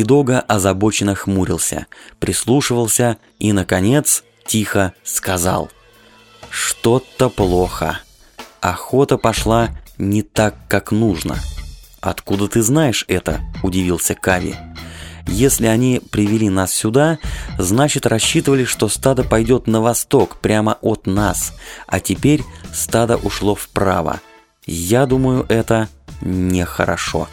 Кидога озабоченно хмурился, прислушивался и, наконец, тихо сказал. «Что-то плохо. Охота пошла не так, как нужно». «Откуда ты знаешь это?» – удивился Кави. «Если они привели нас сюда, значит рассчитывали, что стадо пойдет на восток, прямо от нас, а теперь стадо ушло вправо. Я думаю, это нехорошо».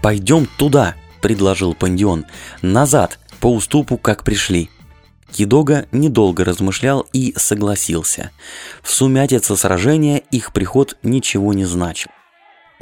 «Пойдем туда!» – предложил Пандион. «Назад, по уступу, как пришли». Кидога недолго размышлял и согласился. В сумятице сражения их приход ничего не значил.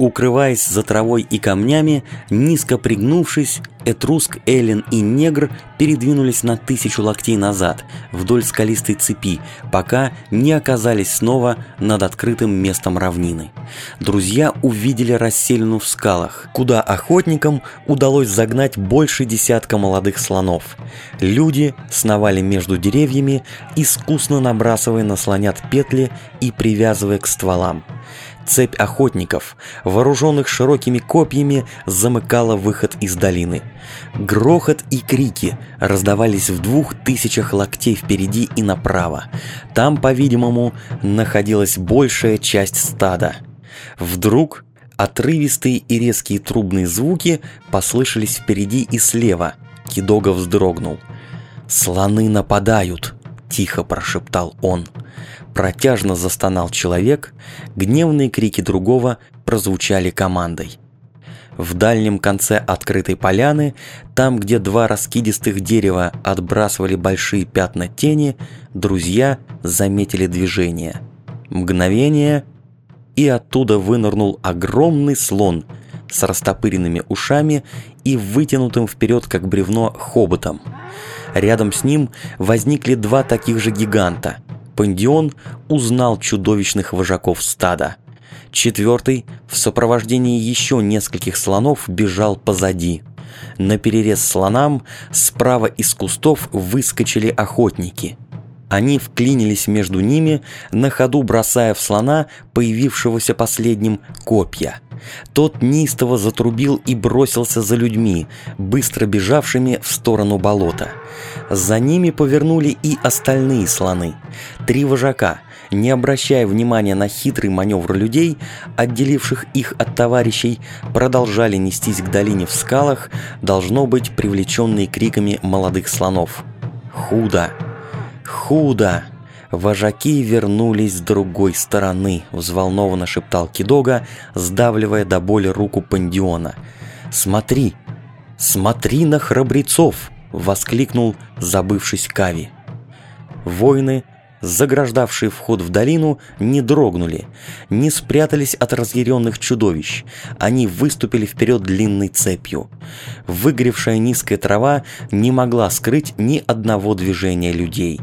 Укрываясь за травой и камнями, низко пригнувшись, Этруск, Эллен и Негр передвинулись на тысячу локтей назад, вдоль скалистой цепи, пока не оказались снова над открытым местом равнины. Друзья увидели расселину в скалах, куда охотникам удалось загнать больше десятка молодых слонов. Люди сновали между деревьями, искусно набрасывая на слонят петли и привязывая к стволам. Цепь охотников, вооруженных широкими копьями, замыкала выход из долины. Грохот и крики раздавались в двух тысячах локтей впереди и направо. Там, по-видимому, находилась большая часть стада. Вдруг отрывистые и резкие трубные звуки послышались впереди и слева. Кидога вздрогнул. «Слоны нападают!» – тихо прошептал он. Протяжно застонал человек, гневные крики другого прозвучали командой. В дальнем конце открытой поляны, там, где два раскидистых дерева отбрасывали большие пятна тени, друзья заметили движение. Мгновение, и оттуда вынырнул огромный слон с растопыренными ушами и вытянутым вперед, как бревно, хоботом. Рядом с ним возникли два таких же гиганта – Пандион узнал чудовищных вожаков стада. Четвертый, в сопровождении еще нескольких слонов, бежал позади. На перерез слонам справа из кустов выскочили охотники. Они вклинились между ними, на ходу бросая в слона, появившегося последним, копья. Тот неистово затрубил и бросился за людьми, быстро бежавшими в сторону болота. За ними повернули и остальные слоны. Три вожака, не обращая внимания на хитрый маневр людей, отделивших их от товарищей, продолжали нестись к долине в скалах, должно быть привлеченные криками молодых слонов. «Худо! Худо!» «Вожаки вернулись с другой стороны», — взволнованно шептал Кидога, сдавливая до боли руку Пандиона. «Смотри! Смотри на храбрецов!» — воскликнул, забывшись Кави. Воины, заграждавшие вход в долину, не дрогнули, не спрятались от разъяренных чудовищ. Они выступили вперед длинной цепью. Выгоревшая низкая трава не могла скрыть ни одного движения людей.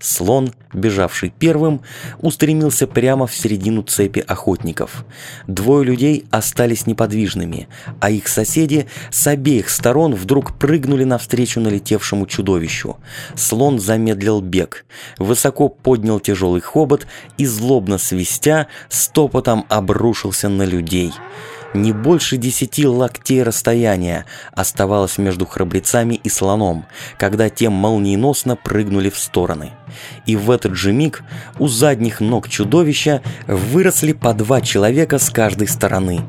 Слон, бежавший первым, устремился прямо в середину цепи охотников. Двое людей остались неподвижными, а их соседи с обеих сторон вдруг прыгнули навстречу налетевшему чудовищу. Слон замедлил бег, высоко поднял тяжелый хобот и, злобно свистя, стопотом обрушился на людей – не больше десяти локтей расстояния оставалось между храбрецами и слоном, когда те молниеносно прыгнули в стороны. И в этот же миг у задних ног чудовища выросли по два человека с каждой стороны.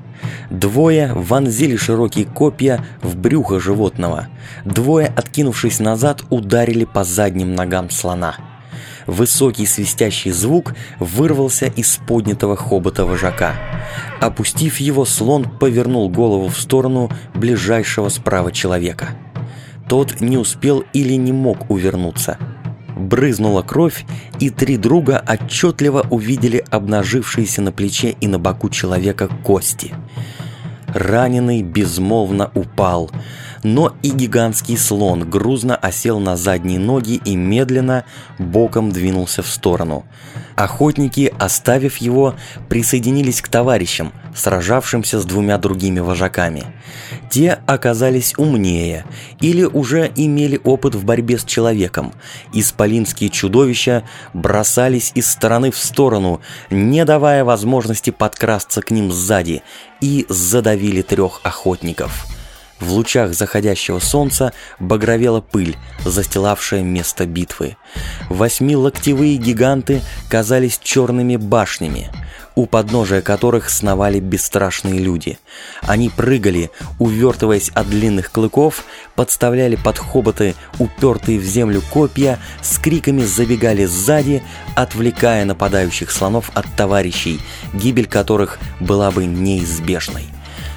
Двое вонзили широкие копья в брюхо животного. Двое, откинувшись назад, ударили по задним ногам слона. Высокий свистящий звук вырвался из поднятого хобота вожака. Опустив его, слон повернул голову в сторону ближайшего справа человека. Тот не успел или не мог увернуться. Брызнула кровь, и три друга отчетливо увидели обнажившиеся на плече и на боку человека кости. Раненый безмолвно упал – но и гигантский слон грузно осел на задние ноги и медленно боком двинулся в сторону. Охотники, оставив его, присоединились к товарищам, сражавшимся с двумя другими вожаками. Те оказались умнее или уже имели опыт в борьбе с человеком. Исполинские чудовища бросались из стороны в сторону, не давая возможности подкрасться к ним сзади, и задавили трех охотников – В лучах заходящего солнца багровела пыль, застилавшая место битвы. Восьмилоктевые гиганты казались черными башнями у подножия которых сновали бесстрашные люди. Они прыгали, увертываясь от длинных клыков, подставляли под хоботы упертые в землю копья, с криками забегали сзади, отвлекая нападающих слонов от товарищей, гибель которых была бы неизбежной.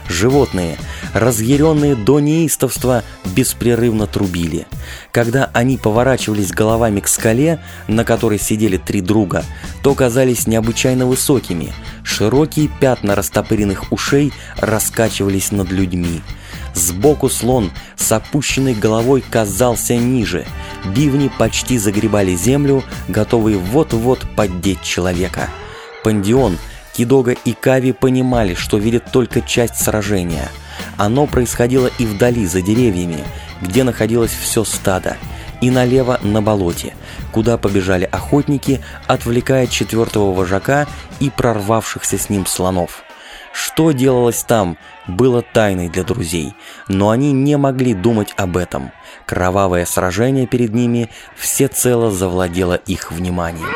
Животные, разъяренные до неистовства, беспрерывно трубили. Когда они поворачивались головами к скале, на которой сидели три друга, то казались необычайно высокими. Широкие пятна растопыренных ушей раскачивались над людьми. Сбоку слон с опущенной головой казался ниже. Бивни почти загребали землю, готовые вот-вот поддеть человека. Пандион – Кидога и Кави понимали, что видят только часть сражения. Оно происходило и вдали, за деревьями, где находилось все стадо, и налево на болоте, куда побежали охотники, отвлекая четвертого вожака и прорвавшихся с ним слонов. Что делалось там, было тайной для друзей, но они не могли думать об этом. Кровавое сражение перед ними всецело завладело их вниманием.